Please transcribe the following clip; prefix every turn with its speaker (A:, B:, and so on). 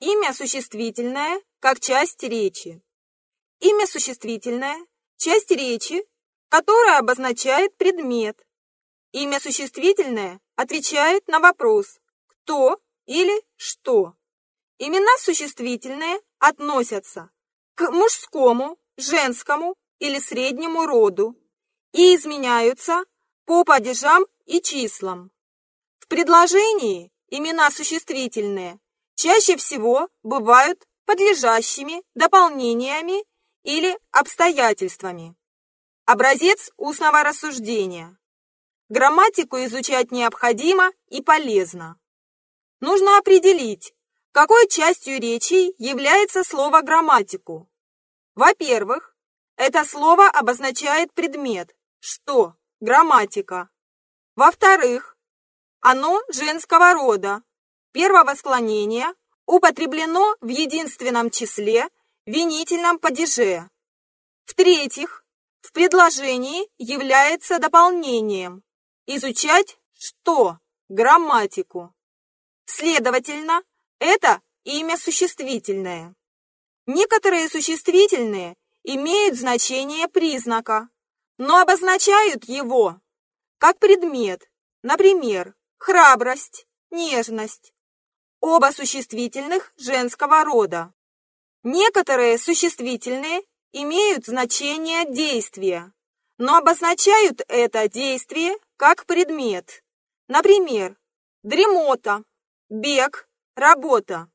A: Имя существительное как часть речи. Имя существительное – часть речи, которая обозначает предмет. Имя существительное отвечает на вопрос «кто» или «что». Имена существительные относятся к мужскому, женскому или среднему роду и изменяются по падежам и числам. В предложении имена существительные чаще всего бывают подлежащими дополнениями или обстоятельствами. Образец устного рассуждения. Грамматику изучать необходимо и полезно. Нужно определить, какой частью речи является слово «грамматику». Во-первых, это слово обозначает предмет, что грамматика. Во-вторых, оно женского рода, первого склонения, употреблено в единственном числе, винительном падеже. В-третьих, в предложении является дополнением. Изучать что? Грамматику. Следовательно, это имя существительное. Некоторые существительные имеют значение признака, но обозначают его как предмет, например, храбрость, нежность. Оба существительных женского рода. Некоторые существительные имеют значение действия, но обозначают это действие как предмет. Например, дремота, бег, работа.